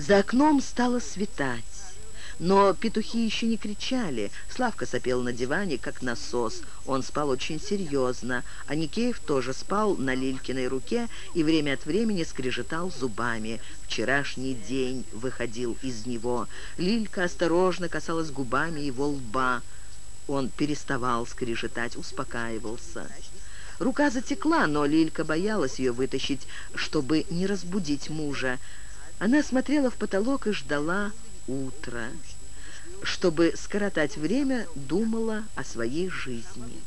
S1: За окном стало светать. Но петухи еще не кричали. Славка сопел на диване, как насос. Он спал очень серьезно. А Никеев тоже спал на Лилькиной руке и время от времени скрежетал зубами. Вчерашний день выходил из него. Лилька осторожно касалась губами его лба. Он переставал скрежетать, успокаивался. Рука затекла, но Лилька боялась ее вытащить, чтобы не разбудить мужа. Она смотрела в потолок и ждала утра. Чтобы скоротать время, думала о своей жизни.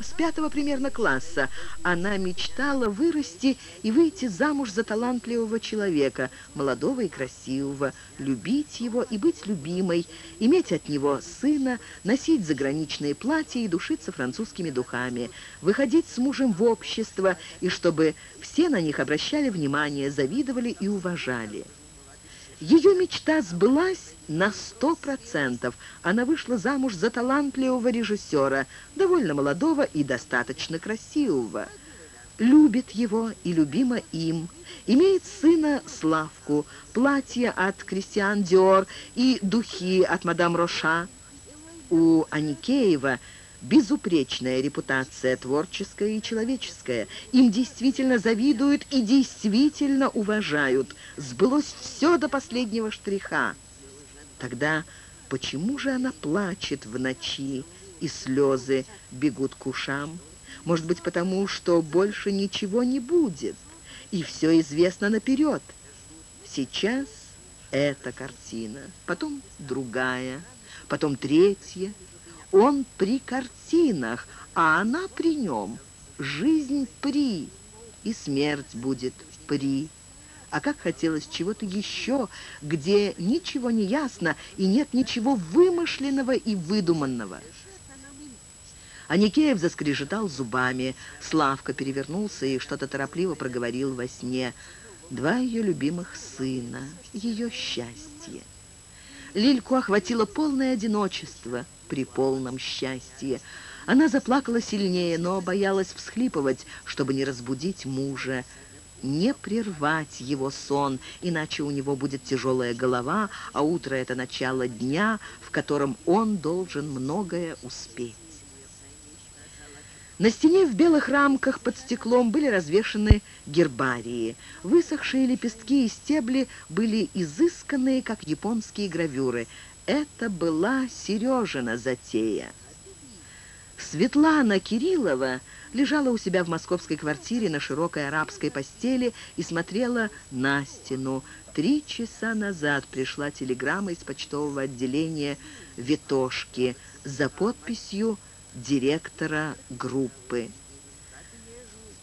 S1: С пятого примерно класса она мечтала вырасти и выйти замуж за талантливого человека, молодого и красивого, любить его и быть любимой, иметь от него сына, носить заграничные платья и душиться французскими духами, выходить с мужем в общество, и чтобы все на них обращали внимание, завидовали и уважали. Ее мечта сбылась на сто процентов. Она вышла замуж за талантливого режиссера, довольно молодого и достаточно красивого. Любит его и любима им. Имеет сына Славку, платье от Кристиан Диор и духи от мадам Роша. У Аникеева – безупречная репутация, творческая и человеческая. Им действительно завидуют и действительно уважают. Сбылось все до последнего штриха. Тогда почему же она плачет в ночи, и слезы бегут к ушам? Может быть, потому что больше ничего не будет, и все известно наперед. Сейчас эта картина, потом другая, потом третья — он при картинах, а она при нем. Жизнь при, и смерть будет при. А как хотелось чего-то еще, где ничего не ясно и нет ничего вымышленного и выдуманного. Аникеев заскрежетал зубами. Славка перевернулся и что-то торопливо проговорил во сне. Два ее любимых сына, ее счастье. Лильку охватило полное одиночество при полном счастье. Она заплакала сильнее, но боялась всхлипывать, чтобы не разбудить мужа не прервать его сон, иначе у него будет тяжелая голова, а утро — это начало дня, в котором он должен многое успеть. На стене в белых рамках под стеклом были развешаны гербарии. Высохшие лепестки и стебли были изысканные, как японские гравюры. Это была Сережина затея. Светлана Кириллова лежала у себя в московской квартире на широкой арабской постели и смотрела на стену. Три часа назад пришла телеграмма из почтового отделения «Витошки» за подписью директора группы.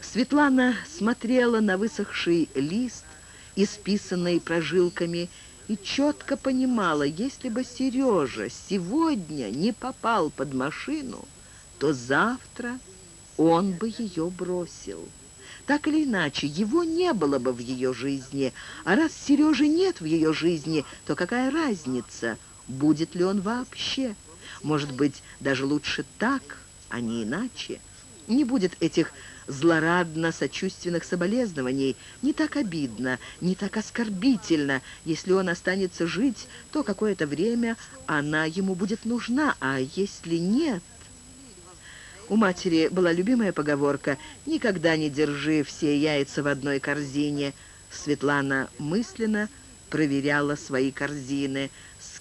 S1: Светлана смотрела на высохший лист, исписанный прожилками, и четко понимала, если бы Сережа сегодня не попал под машину, то завтра он бы ее бросил. Так или иначе, его не было бы в ее жизни, а раз Сережи нет в ее жизни, то какая разница, будет ли он вообще? Может быть, даже лучше так, а не иначе. Не будет этих злорадно-сочувственных соболезнований, не так обидно, не так оскорбительно. Если он останется жить, то какое-то время она ему будет нужна, а если нет... У матери была любимая поговорка «Никогда не держи все яйца в одной корзине». Светлана мысленно проверяла свои корзины.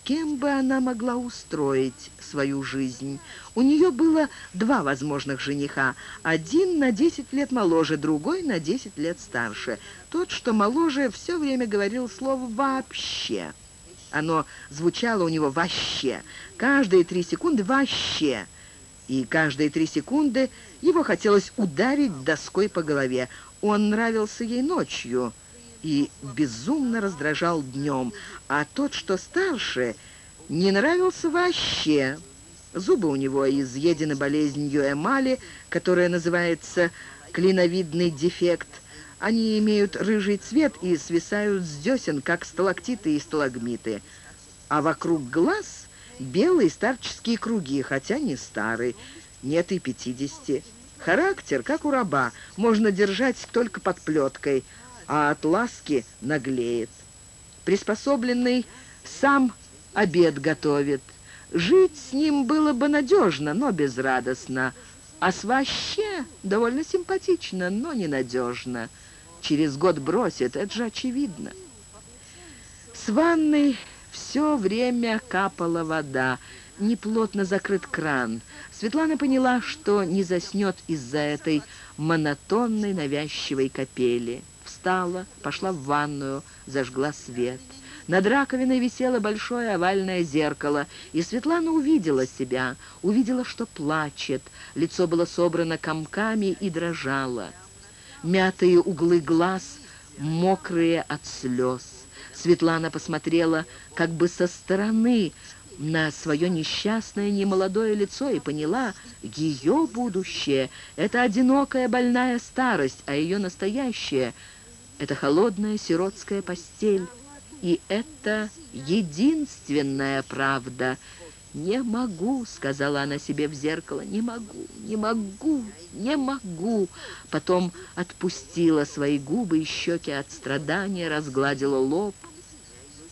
S1: Кем бы она могла устроить свою жизнь? У нее было два возможных жениха. Один на 10 лет моложе, другой на 10 лет старше. Тот, что моложе, все время говорил слово «вообще». Оно звучало у него «вообще». Каждые три секунды «вообще» и каждые три секунды его хотелось ударить доской по голове. Он нравился ей ночью и безумно раздражал днем, а тот, что старше, не нравился вообще. Зубы у него изъедены болезнью эмали, которая называется клиновидный дефект. Они имеют рыжий цвет и свисают с десен, как сталактиты и сталагмиты. А вокруг глаз Белые старческие круги, хотя не старый, нет и пятидесяти. Характер, как у раба, можно держать только под плеткой, а от ласки наглеет. Приспособленный сам обед готовит. Жить с ним было бы надежно, но безрадостно. А с вообще довольно симпатично, но ненадежно. Через год бросит, это же очевидно. С ванной все время капала вода, неплотно закрыт кран. Светлана поняла, что не заснет из-за этой монотонной навязчивой капели. Встала, пошла в ванную, зажгла свет. Над раковиной висело большое овальное зеркало, и Светлана увидела себя, увидела, что плачет. Лицо было собрано комками и дрожало. Мятые углы глаз, мокрые от слез. Светлана посмотрела как бы со стороны на свое несчастное немолодое лицо и поняла, ее будущее — это одинокая больная старость, а ее настоящее — это холодная сиротская постель. И это единственная правда. «Не могу», — сказала она себе в зеркало, — «не могу, не могу, не могу». Потом отпустила свои губы и щеки от страдания, разгладила лоб,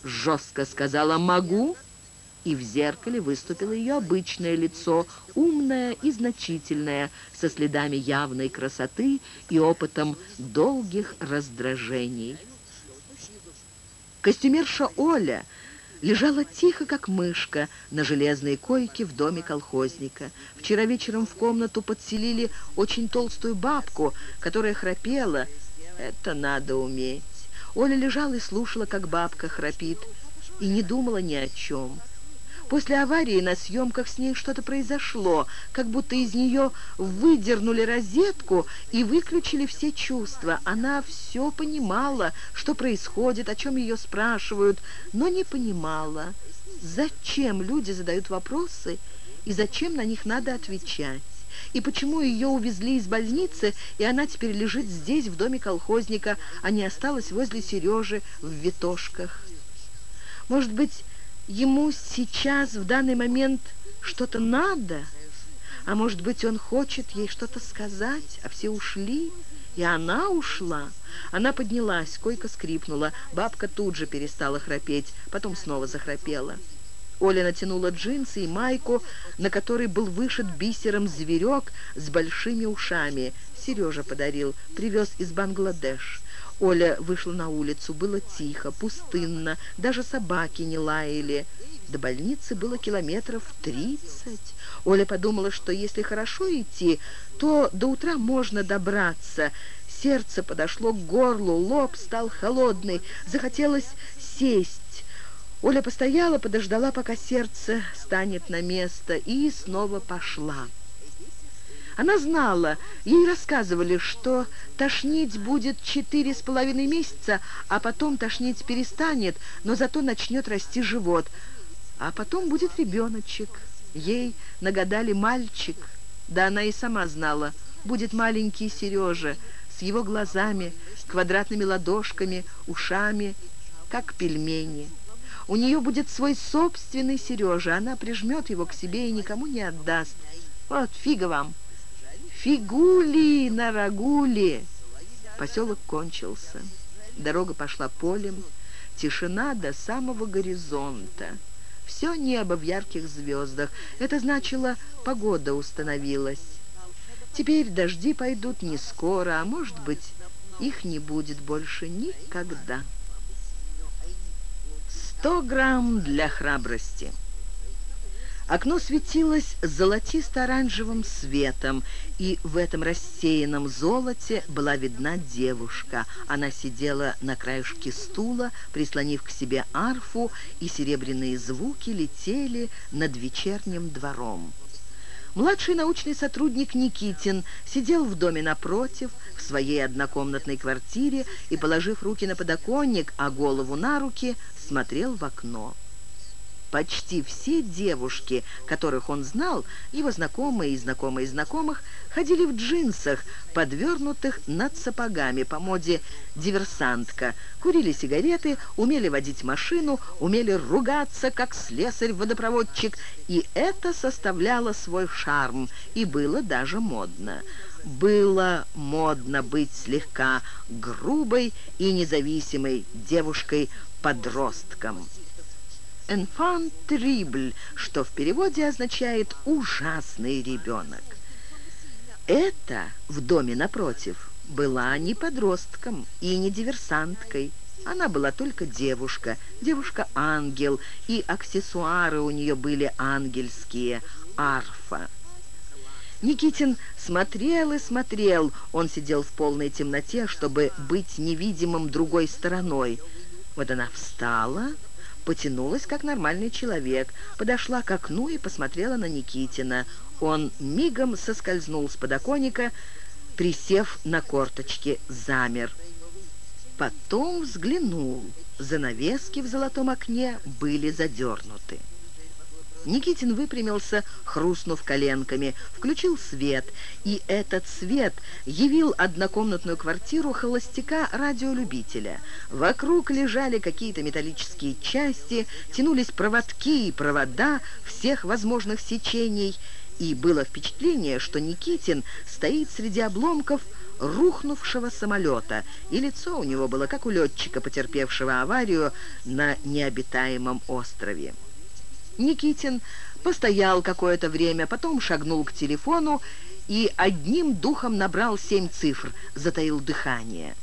S1: жестко сказала «могу», и в зеркале выступило ее обычное лицо, умное и значительное, со следами явной красоты и опытом долгих раздражений. Костюмерша Оля лежала тихо, как мышка, на железной койке в доме колхозника. Вчера вечером в комнату подселили очень толстую бабку, которая храпела. Это надо уметь. Оля лежала и слушала, как бабка храпит, и не думала ни о чем. После аварии на съемках с ней что-то произошло, как будто из нее выдернули розетку и выключили все чувства. Она все понимала, что происходит, о чем ее спрашивают, но не понимала, зачем люди задают вопросы и зачем на них надо отвечать и почему ее увезли из больницы, и она теперь лежит здесь, в доме колхозника, а не осталась возле Сережи в Витошках. Может быть, ему сейчас, в данный момент, что-то надо? А может быть, он хочет ей что-то сказать, а все ушли, и она ушла. Она поднялась, койка скрипнула, бабка тут же перестала храпеть, потом снова захрапела. Оля натянула джинсы и майку, на которой был вышит бисером зверек с большими ушами. Сережа подарил, привез из Бангладеш. Оля вышла на улицу, было тихо, пустынно, даже собаки не лаяли. До больницы было километров тридцать. Оля подумала, что если хорошо идти, то до утра можно добраться. Сердце подошло к горлу, лоб стал холодный, захотелось сесть. Оля постояла, подождала, пока сердце станет на место, и снова пошла. Она знала, ей рассказывали, что тошнить будет четыре с половиной месяца, а потом тошнить перестанет, но зато начнет расти живот. А потом будет ребеночек. Ей нагадали мальчик. Да она и сама знала, будет маленький Сережа с его глазами, квадратными ладошками, ушами, как пельмени. У нее будет свой собственный Сережа. Она прижмет его к себе и никому не отдаст. Вот, фига вам. Фигули на рагули. Поселок кончился. Дорога пошла полем. Тишина до самого горизонта. Все небо в ярких звездах. Это значило, погода установилась. Теперь дожди пойдут не скоро, а может быть, их не будет больше никогда. Сто грамм для храбрости. Окно светилось золотисто-оранжевым светом, и в этом рассеянном золоте была видна девушка. Она сидела на краешке стула, прислонив к себе арфу, и серебряные звуки летели над вечерним двором. Младший научный сотрудник Никитин сидел в доме напротив, в своей однокомнатной квартире и, положив руки на подоконник, а голову на руки, смотрел в окно. Почти все девушки, которых он знал, его знакомые и знакомые знакомых, ходили в джинсах, подвернутых над сапогами по моде диверсантка, курили сигареты, умели водить машину, умели ругаться, как слесарь-водопроводчик, и это составляло свой шарм, и было даже модно. Было модно быть слегка грубой и независимой девушкой-подростком. «Enfant terrible», что в переводе означает «ужасный ребенок». Это в доме напротив была не подростком и не диверсанткой. Она была только девушка, девушка-ангел, и аксессуары у нее были ангельские, арфа. Никитин смотрел и смотрел. Он сидел в полной темноте, чтобы быть невидимым другой стороной. Вот она встала потянулась, как нормальный человек, подошла к окну и посмотрела на Никитина. Он мигом соскользнул с подоконника, присев на корточки, замер. Потом взглянул. Занавески в золотом окне были задернуты. Никитин выпрямился, хрустнув коленками, включил свет, и этот свет явил однокомнатную квартиру холостяка-радиолюбителя. Вокруг лежали какие-то металлические части, тянулись проводки и провода всех возможных сечений, и было впечатление, что Никитин стоит среди обломков рухнувшего самолета, и лицо у него было как у летчика, потерпевшего аварию на необитаемом острове. Никитин постоял какое-то время, потом шагнул к телефону и одним духом набрал семь цифр, затаил дыхание.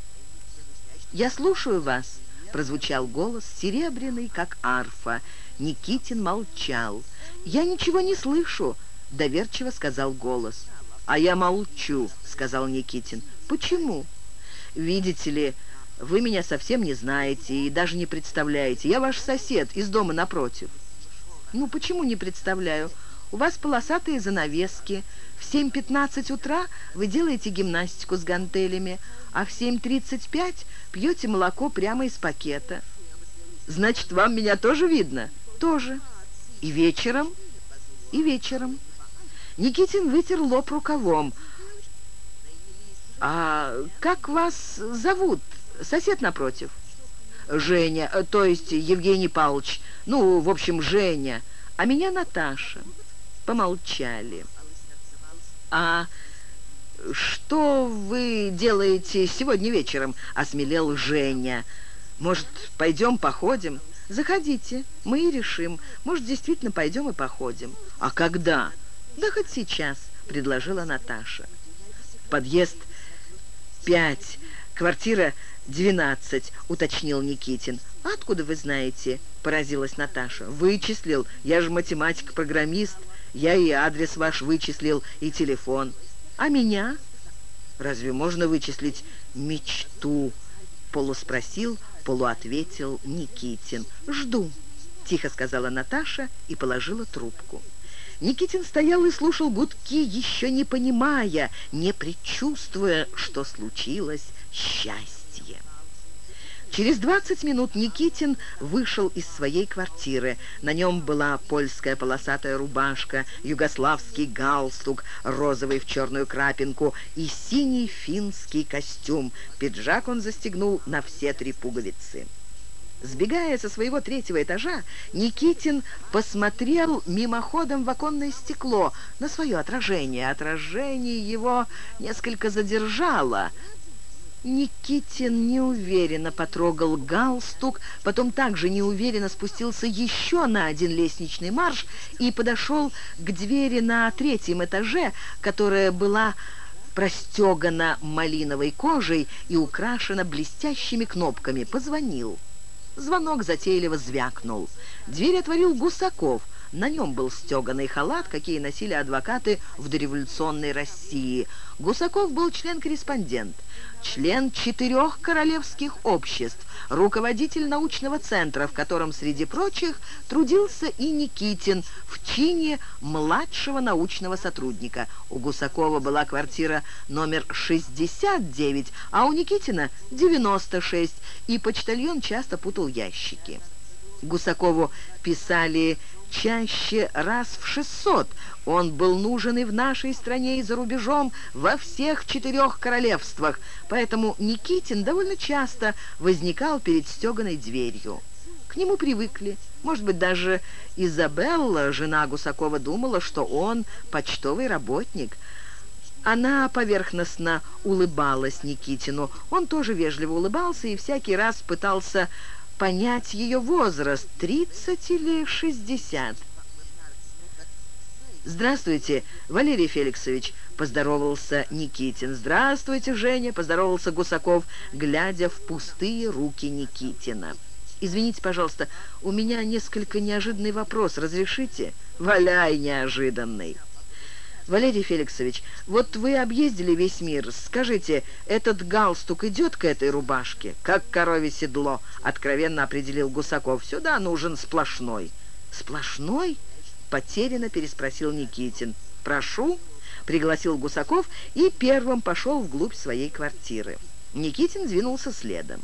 S1: «Я слушаю вас», — прозвучал голос, серебряный, как арфа. Никитин молчал. «Я ничего не слышу», — доверчиво сказал голос. «А я молчу», — сказал Никитин. «Почему?» «Видите ли, вы меня совсем не знаете и даже не представляете. Я ваш сосед из дома напротив». «Ну, почему не представляю? У вас полосатые занавески. В 7.15 утра вы делаете гимнастику с гантелями, а в 7.35 пьете молоко прямо из пакета». «Значит, вам меня тоже видно?» «Тоже. И вечером?» «И вечером». Никитин вытер лоб рукавом. «А как вас зовут, сосед напротив?» Женя, э, то есть Евгений Павлович, ну, в общем, Женя, а меня Наташа. Помолчали. «А что вы делаете сегодня вечером?» — осмелел Женя. «Может, пойдем походим?» «Заходите, мы и решим. Может, действительно пойдем и походим». «А когда?» «Да хоть сейчас», — предложила Наташа. «Подъезд пять, квартира двенадцать», — уточнил Никитин. «Откуда вы знаете?» — поразилась Наташа. «Вычислил. Я же математик-программист. Я и адрес ваш вычислил, и телефон. А меня? Разве можно вычислить мечту?» Полуспросил, полуответил Никитин. «Жду», — тихо сказала Наташа и положила трубку. Никитин стоял и слушал гудки, еще не понимая, не предчувствуя, что случилось счастье. Через 20 минут Никитин вышел из своей квартиры. На нем была польская полосатая рубашка, югославский галстук, розовый в черную крапинку и синий финский костюм. Пиджак он застегнул на все три пуговицы. Сбегая со своего третьего этажа, Никитин посмотрел мимоходом в оконное стекло на свое отражение. Отражение его несколько задержало – Никитин неуверенно потрогал галстук, потом также неуверенно спустился еще на один лестничный марш и подошел к двери на третьем этаже, которая была простегана малиновой кожей и украшена блестящими кнопками. Позвонил. Звонок затейливо звякнул. Дверь отворил Гусаков. На нем был стеганый халат, какие носили адвокаты в дореволюционной России. Гусаков был член-корреспондент член четырех королевских обществ, руководитель научного центра, в котором, среди прочих, трудился и Никитин в чине младшего научного сотрудника. У Гусакова была квартира номер 69, а у Никитина 96, и почтальон часто путал ящики. Гусакову писали чаще раз в 600. Он был нужен и в нашей стране, и за рубежом, во всех четырех королевствах. Поэтому Никитин довольно часто возникал перед стеганой дверью. К нему привыкли. Может быть, даже Изабелла, жена Гусакова, думала, что он почтовый работник. Она поверхностно улыбалась Никитину. Он тоже вежливо улыбался и всякий раз пытался понять ее возраст, 30 или 60. «Здравствуйте, Валерий Феликсович», — поздоровался Никитин. «Здравствуйте, Женя», — поздоровался Гусаков, глядя в пустые руки Никитина. «Извините, пожалуйста, у меня несколько неожиданный вопрос. Разрешите?» «Валяй, неожиданный». «Валерий Феликсович, вот вы объездили весь мир. Скажите, этот галстук идет к этой рубашке?» «Как корове седло», — откровенно определил Гусаков. «Сюда нужен сплошной». «Сплошной?» — потерянно переспросил Никитин. «Прошу», — пригласил Гусаков и первым пошел вглубь своей квартиры. Никитин двинулся следом.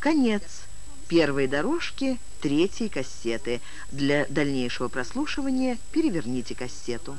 S1: Конец первой дорожки третьей кассеты. Для дальнейшего прослушивания переверните кассету.